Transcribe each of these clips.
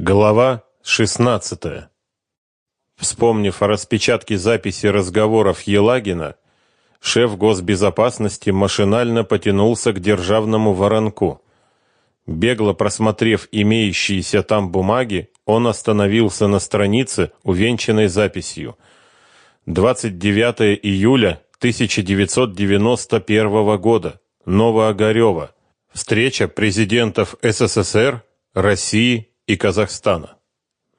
Глава 16. Вспомнив о распечатке записи разговоров Елагина, шеф госбезопасности машинально потянулся к державному воронку. Бегло просмотрев имеющиеся там бумаги, он остановился на странице, увенчанной записью. 29 июля 1991 года. Новоогарево. Встреча президентов СССР, России и Казахстана.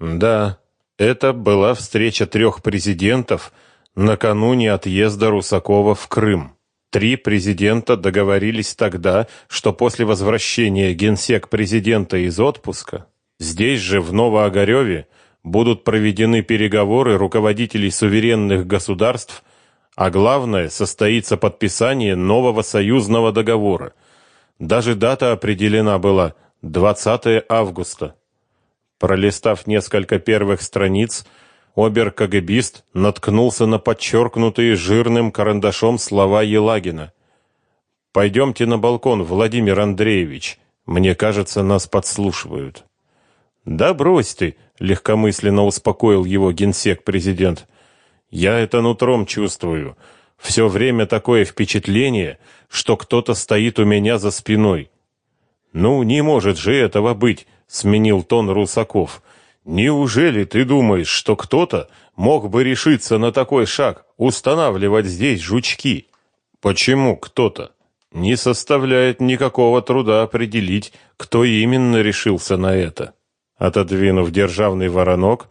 Да, это была встреча трех президентов накануне отъезда Русакова в Крым. Три президента договорились тогда, что после возвращения генсек президента из отпуска здесь же в Новоогареве будут проведены переговоры руководителей суверенных государств, а главное состоится подписание нового союзного договора. Даже дата определена была 20 августа. Пролистав несколько первых страниц, обер-кагабист наткнулся на подчеркнутые жирным карандашом слова Елагина. «Пойдемте на балкон, Владимир Андреевич. Мне кажется, нас подслушивают». «Да брось ты», — легкомысленно успокоил его генсек-президент. «Я это нутром чувствую. Все время такое впечатление, что кто-то стоит у меня за спиной». «Ну, не может же этого быть», сменил тон Русаков. Неужели ты думаешь, что кто-то мог бы решиться на такой шаг, устанавливать здесь жучки? Почему кто-то? Не составляет никакого труда определить, кто именно решился на это. Отодвинув державный воронок,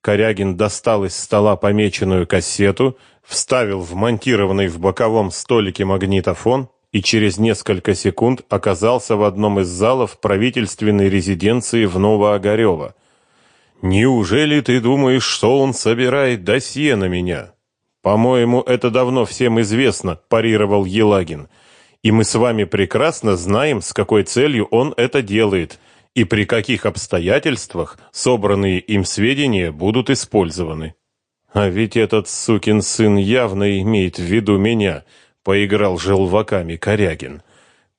Корягин достал из стола помеченную кассету, вставил в монтированный в боковом столике магнитофон и через несколько секунд оказался в одном из залов правительственной резиденции в Новоогарево. «Неужели ты думаешь, что он собирает досье на меня?» «По-моему, это давно всем известно», – парировал Елагин. «И мы с вами прекрасно знаем, с какой целью он это делает и при каких обстоятельствах собранные им сведения будут использованы». «А ведь этот сукин сын явно имеет в виду меня», поиграл желваками Корягин.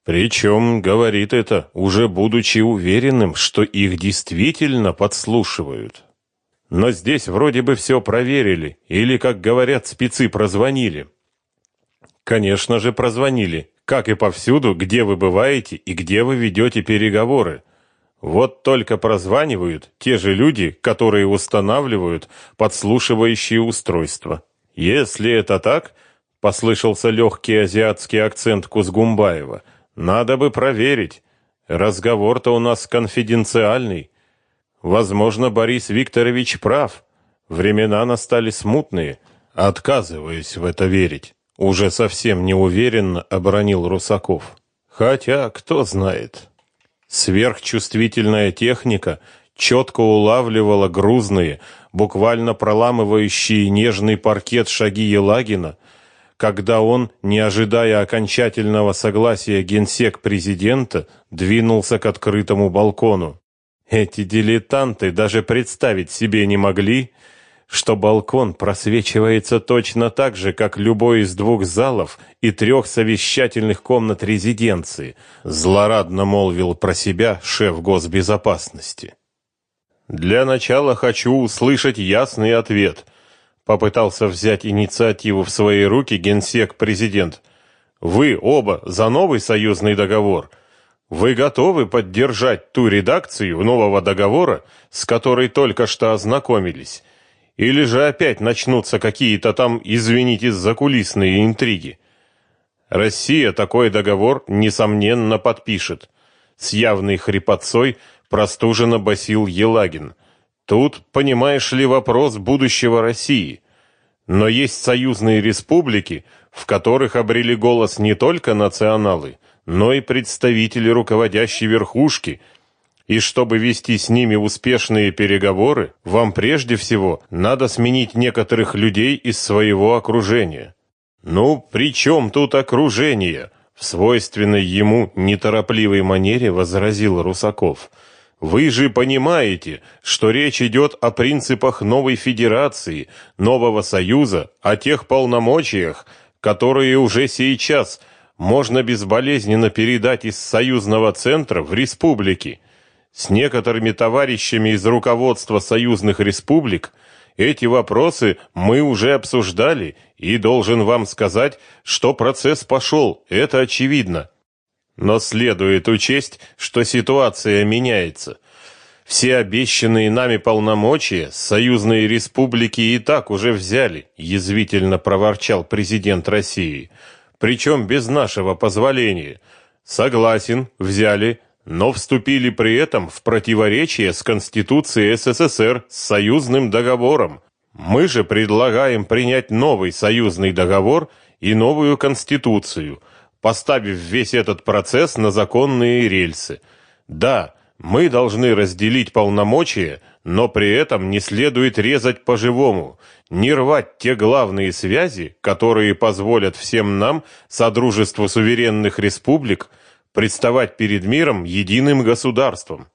Причем говорит это, уже будучи уверенным, что их действительно подслушивают. Но здесь вроде бы все проверили, или, как говорят, спецы прозвонили. Конечно же, прозвонили, как и повсюду, где вы бываете и где вы ведете переговоры. Вот только прозванивают те же люди, которые устанавливают подслушивающие устройства. Если это так, Послышался легкий азиатский акцент Кузгумбаева. Надо бы проверить. Разговор-то у нас конфиденциальный. Возможно, Борис Викторович прав. Времена настали смутные. Отказываюсь в это верить. Уже совсем неуверенно оборонил Русаков. Хотя, кто знает. Сверхчувствительная техника четко улавливала грузные, буквально проламывающие нежный паркет шаги Елагина, когда он, не ожидая окончательного согласия генсек президента, двинулся к открытому балкону. Эти дилетанты даже представить себе не могли, что балкон просвечивается точно так же, как любой из двух залов и трех совещательных комнат резиденции, злорадно молвил про себя шеф госбезопасности. Для начала хочу услышать ясный ответ – Попытался взять инициативу в свои руки генсек-президент. Вы оба за новый союзный договор. Вы готовы поддержать ту редакцию нового договора, с которой только что ознакомились? Или же опять начнутся какие-то там, извините, закулисные интриги? Россия такой договор несомненно подпишет. С явной хрипотцой простуженно басил Елагин. Тут, понимаешь ли, вопрос будущего России. Но есть союзные республики, в которых обрели голос не только националы, но и представители руководящей верхушки. И чтобы вести с ними успешные переговоры, вам прежде всего надо сменить некоторых людей из своего окружения. Ну, при чем тут окружение? В свойственной ему неторопливой манере возразил Русаков – вы же понимаете, что речь идет о принципах новой федерации, нового союза, о тех полномочиях, которые уже сейчас можно безболезненно передать из союзного центра в республики. С некоторыми товарищами из руководства союзных республик эти вопросы мы уже обсуждали, и должен вам сказать, что процесс пошел, это очевидно. Но следует учесть, что ситуация меняется. Все обещанные нами полномочия союзные республики и так уже взяли, язвительно проворчал президент России. Причем без нашего позволения. Согласен, взяли, но вступили при этом в противоречие с Конституцией СССР, с союзным договором. Мы же предлагаем принять новый союзный договор и новую конституцию, поставив весь этот процесс на законные рельсы. Да, мы должны разделить полномочия, но при этом не следует резать по-живому, не рвать те главные связи, которые позволят всем нам, Содружеству суверенных республик, представать перед миром единым государством.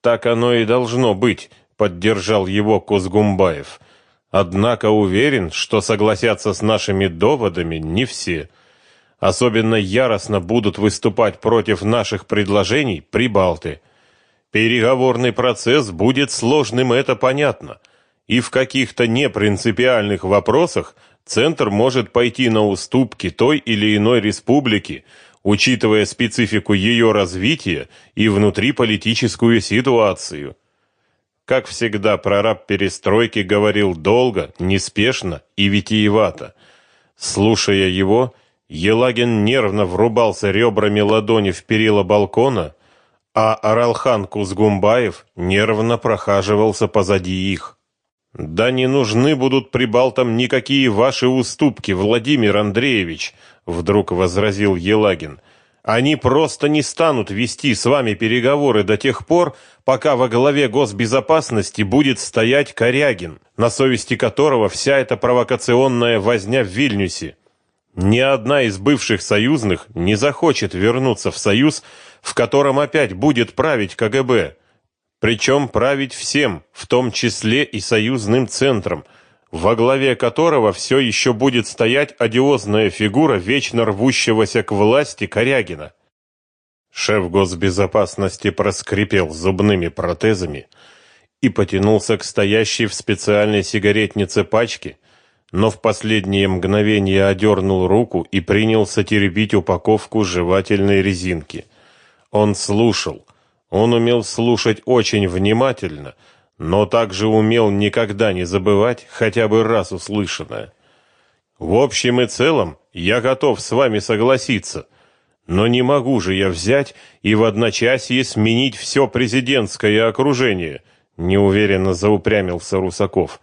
Так оно и должно быть, поддержал его Козгумбаев. Однако уверен, что согласятся с нашими доводами не все. Особенно яростно будут выступать против наших предложений прибалты. Переговорный процесс будет сложным, это понятно. И в каких-то непринципиальных вопросах центр может пойти на уступки той или иной республике, учитывая специфику ее развития и внутриполитическую ситуацию. Как всегда, прораб перестройки говорил долго, неспешно и витиевато. Слушая его, Елагин нервно врубался ребрами ладони в перила балкона, а Аралхан Кузгумбаев нервно прохаживался позади их. Да не нужны будут прибалтам никакие ваши уступки, Владимир Андреевич, вдруг возразил Елагин. Они просто не станут вести с вами переговоры до тех пор, пока во главе госбезопасности будет стоять Корягин, на совести которого вся эта провокационная возня в Вильнюсе. Ни одна из бывших союзных не захочет вернуться в союз, в котором опять будет править КГБ. Причем править всем, в том числе и союзным центром – во главе которого все еще будет стоять одиозная фигура вечно рвущегося к власти Корягина. Шеф госбезопасности проскрипел зубными протезами и потянулся к стоящей в специальной сигаретнице пачке, но в последнее мгновение одернул руку и принялся теребить упаковку жевательной резинки. Он слушал. Он умел слушать очень внимательно — но также умел никогда не забывать хотя бы раз услышанное. В общем и целом, я готов с вами согласиться, но не могу же я взять и в одночасье сменить все президентское окружение, неуверенно заупрямился Русаков.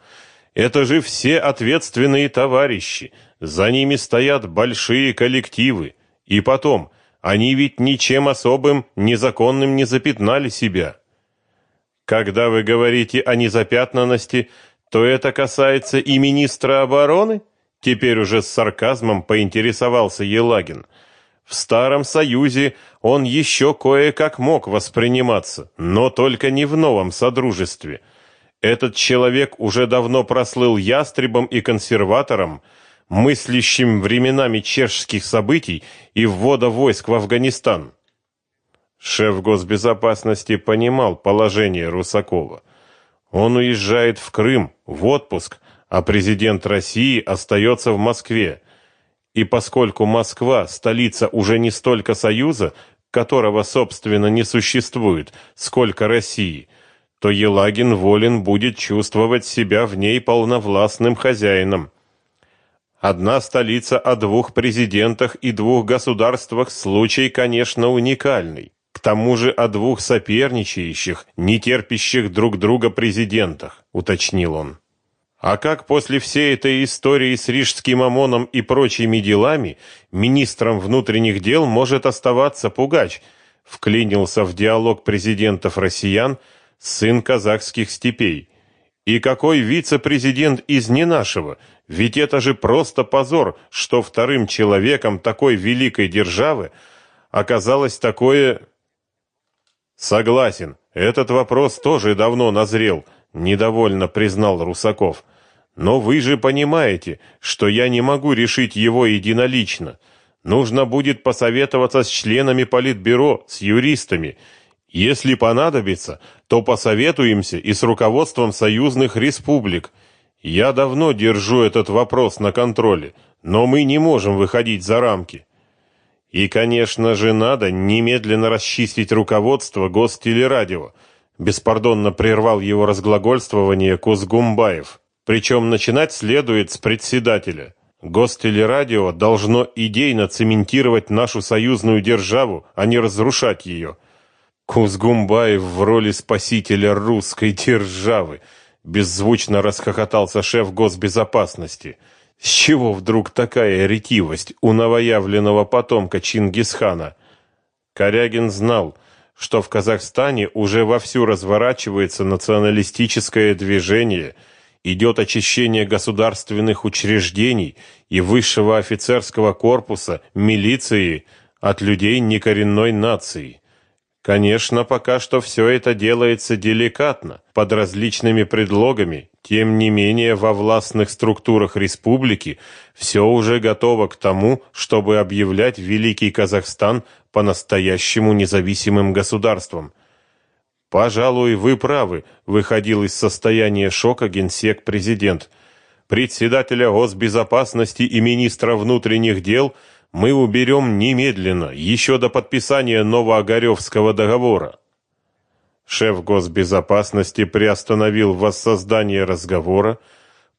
Это же все ответственные товарищи, за ними стоят большие коллективы, и потом, они ведь ничем особым, незаконным не запятнали себя. Когда вы говорите о незапятнанности, то это касается и министра обороны? Теперь уже с сарказмом поинтересовался Елагин. В Старом Союзе он еще кое-как мог восприниматься, но только не в новом Содружестве. Этот человек уже давно прослыл ястребом и консерватором, мыслящим временами чешских событий и ввода войск в Афганистан. Шеф госбезопасности понимал положение Русакова. Он уезжает в Крым в отпуск, а президент России остается в Москве. И поскольку Москва столица уже не столько Союза, которого собственно не существует, сколько России, то Елагин волен будет чувствовать себя в ней полновластным хозяином. Одна столица о двух президентах и двух государствах случай, конечно, уникальный. К тому же о двух соперничающих, не терпящих друг друга президентах, уточнил он. А как после всей этой истории с Рижским ОМОНом и прочими делами министром внутренних дел может оставаться Пугач? Вклинился в диалог президентов россиян сын казахских степей. И какой вице-президент из не нашего? Ведь это же просто позор, что вторым человеком такой великой державы оказалось такое Согласен, этот вопрос тоже давно назрел, недовольно признал Русаков. Но вы же понимаете, что я не могу решить его единолично. Нужно будет посоветоваться с членами политбюро, с юристами. Если понадобится, то посоветуемся и с руководством союзных республик. Я давно держу этот вопрос на контроле, но мы не можем выходить за рамки. И, конечно же, надо немедленно расчистить руководство Гостелерадио. Беспардонно прервал его разглагольствование Кузгумбаев. Причем начинать следует с председателя. Гостелерадио должно идейно цементировать нашу союзную державу, а не разрушать ее. Кузгумбаев в роли спасителя русской державы. Беззвучно расхохотался шеф госбезопасности. С чего вдруг такая ретивость у новоявленного потомка Чингисхана? Корягин знал, что в Казахстане уже вовсю разворачивается националистическое движение, идет очищение государственных учреждений и высшего офицерского корпуса, милиции от людей некоренной нации. Конечно, пока что все это делается деликатно, под различными предлогами. Тем не менее, во властных структурах республики все уже готово к тому, чтобы объявлять Великий Казахстан по-настоящему независимым государством. Пожалуй, вы правы, выходил из состояния шока генсек-президент. Председателя госбезопасности и министра внутренних дел – мы уберем немедленно, еще до подписания Новоогаревского договора. Шеф госбезопасности приостановил воссоздание разговора,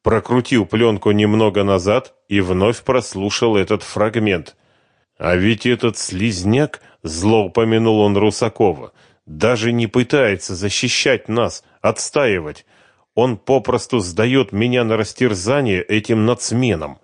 прокрутил пленку немного назад и вновь прослушал этот фрагмент. А ведь этот слизняк, зло упомянул он Русакова, даже не пытается защищать нас, отстаивать. Он попросту сдает меня на растерзание этим нацменам.